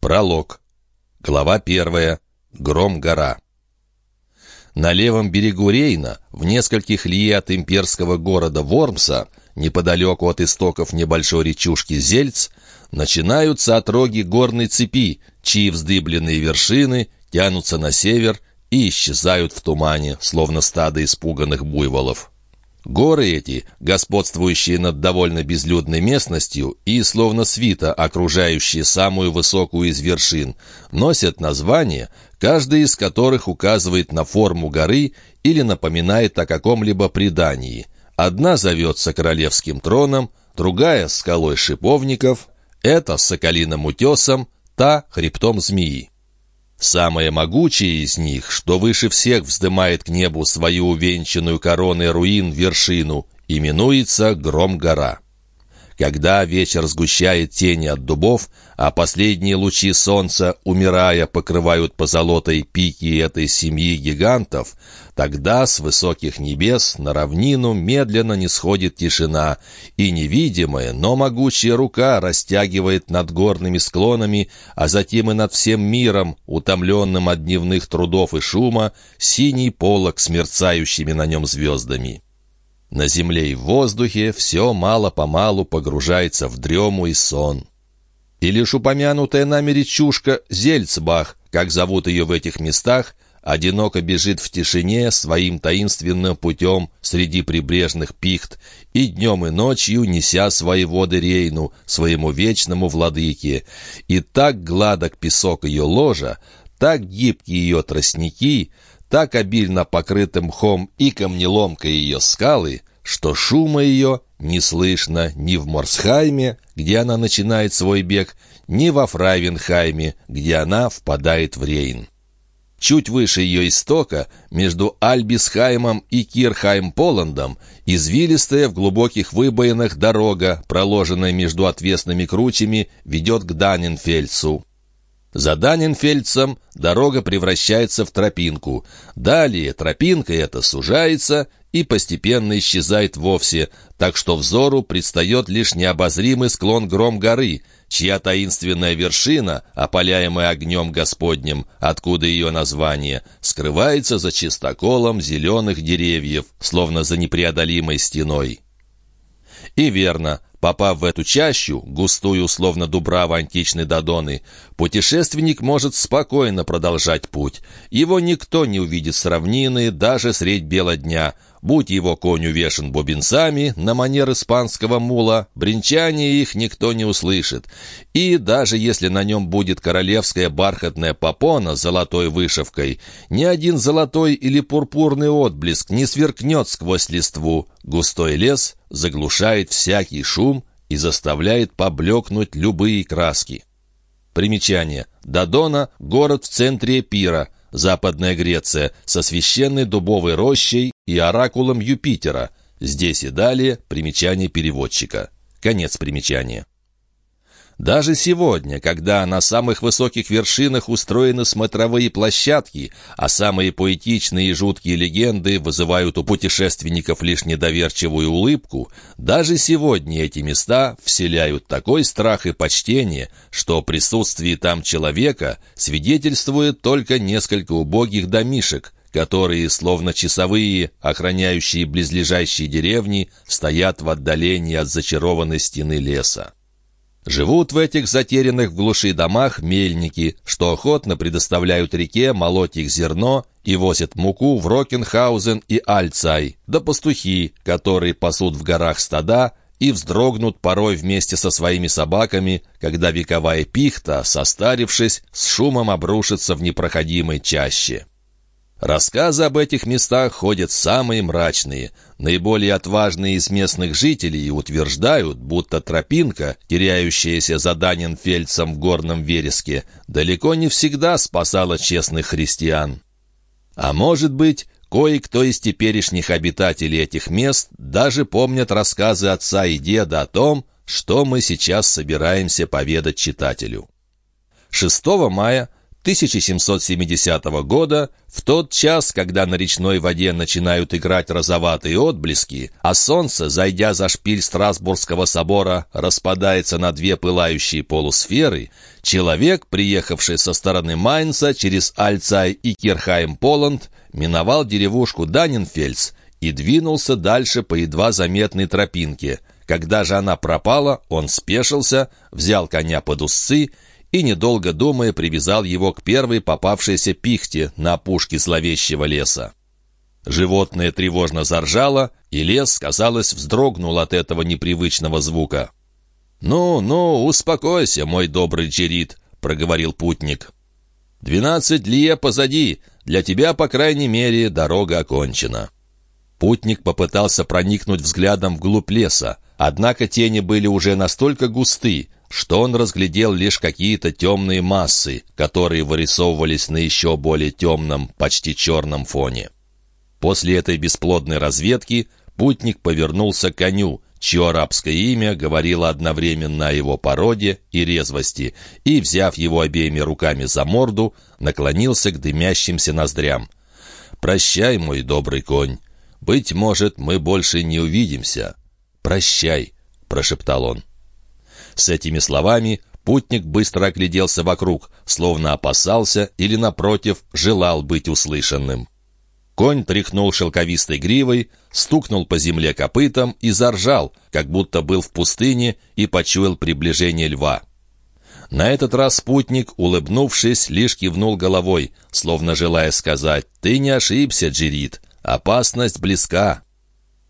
Пролог. Глава первая. Гром-гора. На левом берегу Рейна, в нескольких лье от имперского города Вормса, неподалеку от истоков небольшой речушки Зельц, начинаются отроги горной цепи, чьи вздыбленные вершины тянутся на север и исчезают в тумане, словно стадо испуганных буйволов. Горы эти, господствующие над довольно безлюдной местностью и, словно свита, окружающие самую высокую из вершин, носят названия, каждый из которых указывает на форму горы или напоминает о каком-либо предании. Одна зовется королевским троном, другая — скалой шиповников, эта — соколиным утесом, та — хребтом змеи. Самое могучее из них, что выше всех вздымает к небу свою увенчанную короной руин вершину, именуется Гром-гора. Когда вечер сгущает тени от дубов, а последние лучи солнца, умирая, покрывают позолотой пики этой семьи гигантов, тогда с высоких небес на равнину медленно не сходит тишина, и невидимая, но могучая рука растягивает над горными склонами, а затем и над всем миром, утомленным от дневных трудов и шума, синий полог с мерцающими на нем звездами. На земле и в воздухе все мало-помалу погружается в дрему и сон. И лишь упомянутая нами речушка Зельцбах, как зовут ее в этих местах, одиноко бежит в тишине своим таинственным путем среди прибрежных пихт и днем и ночью неся свои воды Рейну, своему вечному владыке. И так гладок песок ее ложа, так гибки ее тростники, так обильно покрыты мхом и камнеломкой ее скалы, что шума ее не слышно ни в Морсхайме, где она начинает свой бег, ни во Фрайвенхайме, где она впадает в Рейн. Чуть выше ее истока, между Альбисхаймом и Кирхайм-Поландом, извилистая в глубоких выбоинах дорога, проложенная между отвесными кручами, ведет к Даненфельдсу. За Даненфельдсом дорога превращается в тропинку. Далее тропинка эта сужается и постепенно исчезает вовсе, так что взору предстает лишь необозримый склон гром горы, чья таинственная вершина, опаляемая огнем Господним, откуда ее название, скрывается за чистоколом зеленых деревьев, словно за непреодолимой стеной. И верно, Попав в эту чащу, густую, словно дубрава античной Додоны, путешественник может спокойно продолжать путь. Его никто не увидит с равнины даже средь бела дня. Будь его конь увешан бубенцами на манер испанского мула, бренчание их никто не услышит. И даже если на нем будет королевская бархатная попона с золотой вышивкой, ни один золотой или пурпурный отблеск не сверкнет сквозь листву. Густой лес заглушает всякий шум и заставляет поблекнуть любые краски. Примечание. Додона – город в центре Эпира, Западная Греция, со священной дубовой рощей и оракулом Юпитера. Здесь и далее примечание переводчика. Конец примечания. Даже сегодня, когда на самых высоких вершинах устроены смотровые площадки, а самые поэтичные и жуткие легенды вызывают у путешественников лишь недоверчивую улыбку, даже сегодня эти места вселяют такой страх и почтение, что присутствие там человека свидетельствует только несколько убогих домишек, которые, словно часовые, охраняющие близлежащие деревни, стоят в отдалении от зачарованной стены леса. Живут в этих затерянных в глуши домах мельники, что охотно предоставляют реке молоть их зерно и возят муку в Рокенхаузен и Альцай, да пастухи, которые пасут в горах стада и вздрогнут порой вместе со своими собаками, когда вековая пихта, состарившись, с шумом обрушится в непроходимой чаще. Рассказы об этих местах ходят самые мрачные. Наиболее отважные из местных жителей утверждают, будто тропинка, теряющаяся за Даненфельдсом в горном вереске, далеко не всегда спасала честных христиан. А может быть, кое-кто из теперешних обитателей этих мест даже помнят рассказы отца и деда о том, что мы сейчас собираемся поведать читателю. 6 мая 1770 года, в тот час, когда на речной воде начинают играть розоватые отблески, а солнце, зайдя за шпиль Страсбургского собора, распадается на две пылающие полусферы, человек, приехавший со стороны Майнца через Альцай и Кирхайм-Поланд, миновал деревушку Даннинфельдс и двинулся дальше по едва заметной тропинке. Когда же она пропала, он спешился, взял коня под узцы и, недолго думая, привязал его к первой попавшейся пихте на опушке зловещего леса. Животное тревожно заржало, и лес, казалось, вздрогнул от этого непривычного звука. «Ну, ну, успокойся, мой добрый Джерит», — проговорил путник. «Двенадцать лье позади, для тебя, по крайней мере, дорога окончена». Путник попытался проникнуть взглядом вглубь леса, однако тени были уже настолько густы, что он разглядел лишь какие-то темные массы, которые вырисовывались на еще более темном, почти черном фоне. После этой бесплодной разведки путник повернулся к коню, чье арабское имя говорило одновременно о его породе и резвости, и, взяв его обеими руками за морду, наклонился к дымящимся ноздрям. «Прощай, мой добрый конь. Быть может, мы больше не увидимся. Прощай», — прошептал он. С этими словами путник быстро огляделся вокруг, словно опасался или, напротив, желал быть услышанным. Конь тряхнул шелковистой гривой, стукнул по земле копытом и заржал, как будто был в пустыне и почуял приближение льва. На этот раз путник, улыбнувшись, лишь кивнул головой, словно желая сказать «Ты не ошибся, Джерит, опасность близка».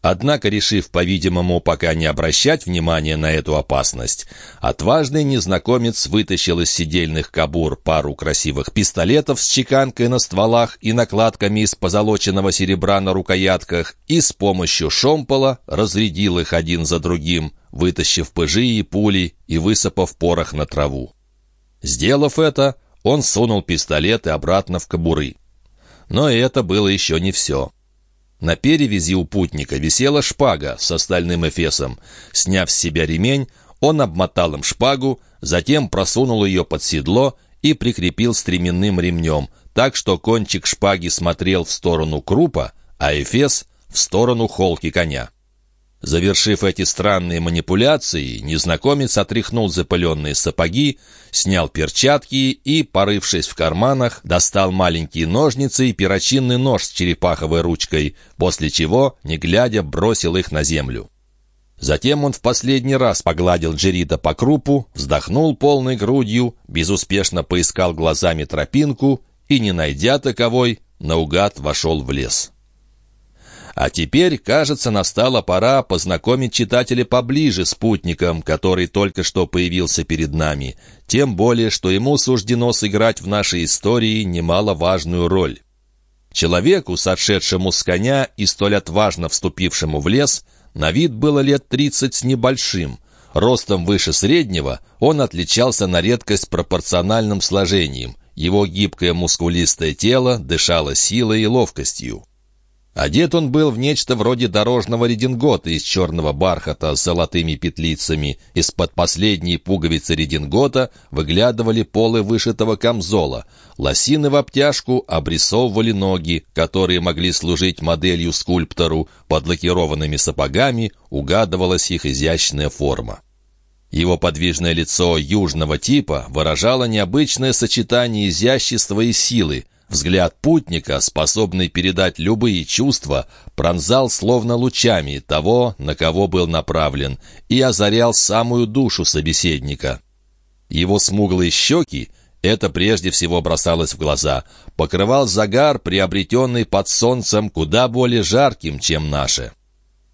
Однако, решив, по-видимому, пока не обращать внимания на эту опасность, отважный незнакомец вытащил из сидельных кабур пару красивых пистолетов с чеканкой на стволах и накладками из позолоченного серебра на рукоятках и с помощью шомпола разрядил их один за другим, вытащив пыжи и пули и высыпав порох на траву. Сделав это, он сунул пистолеты обратно в кобуры. Но это было еще не все. На перевязи у путника висела шпага с остальным эфесом. Сняв с себя ремень, он обмотал им шпагу, затем просунул ее под седло и прикрепил стременным ремнем, так что кончик шпаги смотрел в сторону крупа, а эфес — в сторону холки коня. Завершив эти странные манипуляции, незнакомец отряхнул запыленные сапоги, снял перчатки и, порывшись в карманах, достал маленькие ножницы и перочинный нож с черепаховой ручкой, после чего, не глядя, бросил их на землю. Затем он в последний раз погладил Джерида по крупу, вздохнул полной грудью, безуспешно поискал глазами тропинку и, не найдя таковой, наугад вошел в лес. А теперь, кажется, настала пора познакомить читателя поближе с путником, который только что появился перед нами, тем более, что ему суждено сыграть в нашей истории немаловажную роль. Человеку, сошедшему с коня и столь отважно вступившему в лес, на вид было лет тридцать с небольшим. Ростом выше среднего он отличался на редкость пропорциональным сложением. Его гибкое мускулистое тело дышало силой и ловкостью. Одет он был в нечто вроде дорожного редингота из черного бархата с золотыми петлицами. Из-под последней пуговицы редингота выглядывали полы вышитого камзола. Лосины в обтяжку обрисовывали ноги, которые могли служить моделью скульптору. Под лакированными сапогами угадывалась их изящная форма. Его подвижное лицо южного типа выражало необычное сочетание изящества и силы — Взгляд путника, способный передать любые чувства, пронзал словно лучами того, на кого был направлен, и озарял самую душу собеседника. Его смуглые щеки, это прежде всего бросалось в глаза, покрывал загар, приобретенный под солнцем куда более жарким, чем наше.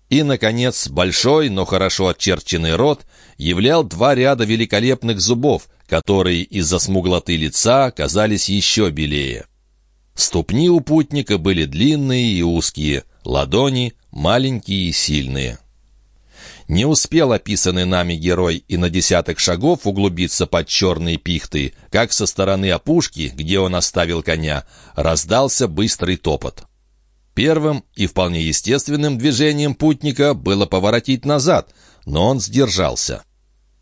И, наконец, большой, но хорошо очерченный рот являл два ряда великолепных зубов, которые из-за смуглоты лица казались еще белее. Ступни у путника были длинные и узкие, ладони маленькие и сильные. Не успел описанный нами герой и на десяток шагов углубиться под черные пихты, как со стороны опушки, где он оставил коня, раздался быстрый топот. Первым и вполне естественным движением путника было поворотить назад, но он сдержался.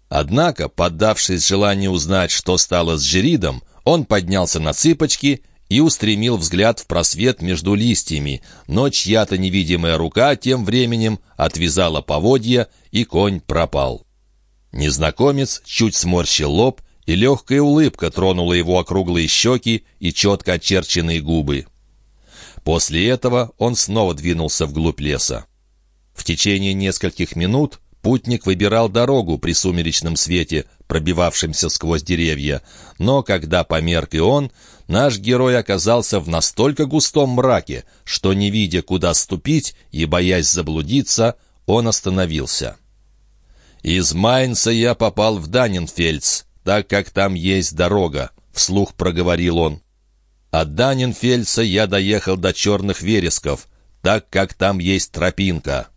Однако, поддавшись желанию узнать, что стало с Жеридом, Он поднялся на цыпочки и устремил взгляд в просвет между листьями, но чья-то невидимая рука тем временем отвязала поводья, и конь пропал. Незнакомец чуть сморщил лоб, и легкая улыбка тронула его округлые щеки и четко очерченные губы. После этого он снова двинулся вглубь леса. В течение нескольких минут путник выбирал дорогу при сумеречном свете, пробивавшемся сквозь деревья, но когда померк и он, наш герой оказался в настолько густом мраке, что, не видя, куда ступить и боясь заблудиться, он остановился. «Из Майнца я попал в Даннинфельдс, так как там есть дорога», — вслух проговорил он. «От Даннинфельдса я доехал до Черных Вересков, так как там есть тропинка.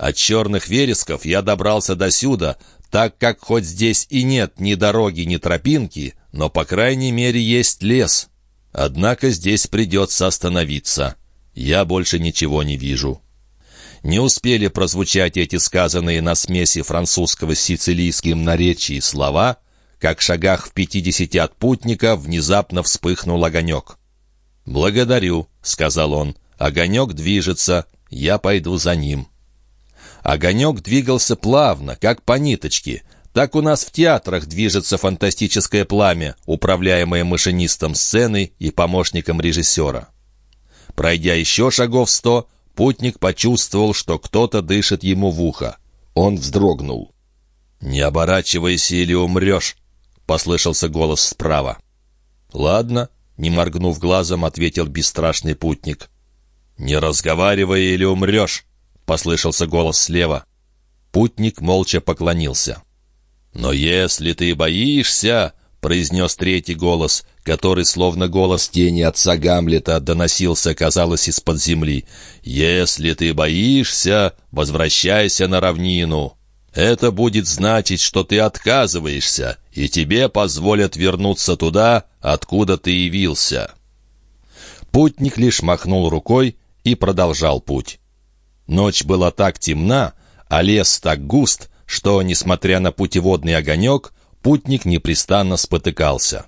От Черных Вересков я добрался до сюда, так как хоть здесь и нет ни дороги, ни тропинки, но, по крайней мере, есть лес. Однако здесь придется остановиться. Я больше ничего не вижу». Не успели прозвучать эти сказанные на смеси французского с сицилийским наречий слова, как в шагах в пятидесяти от путника внезапно вспыхнул огонек. «Благодарю», — сказал он, — «огонек движется, я пойду за ним». Огонек двигался плавно, как по ниточке. Так у нас в театрах движется фантастическое пламя, управляемое машинистом сцены и помощником режиссера. Пройдя еще шагов сто, Путник почувствовал, что кто-то дышит ему в ухо. Он вздрогнул. «Не оборачивайся или умрешь», — послышался голос справа. «Ладно», — не моргнув глазом, ответил бесстрашный путник. «Не разговаривай или умрешь», — послышался голос слева. Путник молча поклонился. «Но если ты боишься», — произнес третий голос, который, словно голос тени отца Гамлета, доносился, казалось, из-под земли. «Если ты боишься, возвращайся на равнину. Это будет значить, что ты отказываешься, и тебе позволят вернуться туда, откуда ты явился». Путник лишь махнул рукой и продолжал путь. Ночь была так темна, а лес так густ, что, несмотря на путеводный огонек, путник непрестанно спотыкался.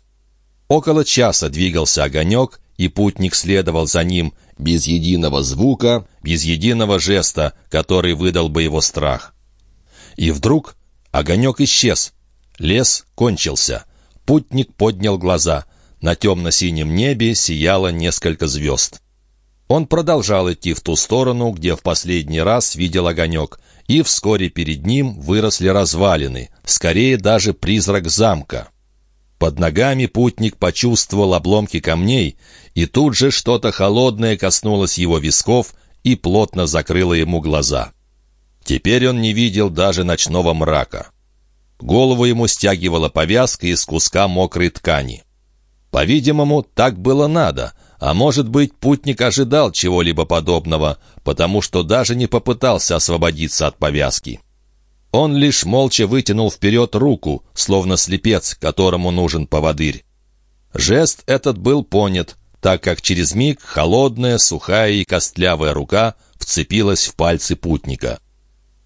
Около часа двигался огонек, и путник следовал за ним без единого звука, без единого жеста, который выдал бы его страх. И вдруг огонек исчез. Лес кончился. Путник поднял глаза. На темно-синем небе сияло несколько звезд. Он продолжал идти в ту сторону, где в последний раз видел огонек, и вскоре перед ним выросли развалины, скорее даже призрак замка. Под ногами путник почувствовал обломки камней, и тут же что-то холодное коснулось его висков и плотно закрыло ему глаза. Теперь он не видел даже ночного мрака. Голову ему стягивала повязка из куска мокрой ткани. По-видимому, так было надо, а может быть, путник ожидал чего-либо подобного, потому что даже не попытался освободиться от повязки. Он лишь молча вытянул вперед руку, словно слепец, которому нужен поводырь. Жест этот был понят, так как через миг холодная, сухая и костлявая рука вцепилась в пальцы путника.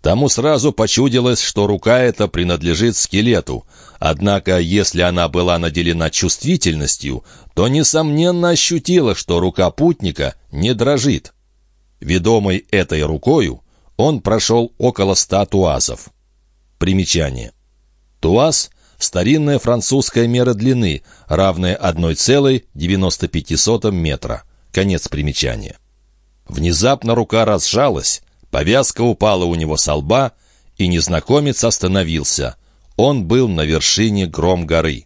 Тому сразу почудилось, что рука эта принадлежит скелету, однако если она была наделена чувствительностью, то, несомненно, ощутила, что рука путника не дрожит. Ведомый этой рукою, он прошел около ста туазов. Примечание. Туаз — старинная французская мера длины, равная 1,95 метра. Конец примечания. Внезапно рука разжалась, Повязка упала у него со лба, и незнакомец остановился. Он был на вершине гром горы.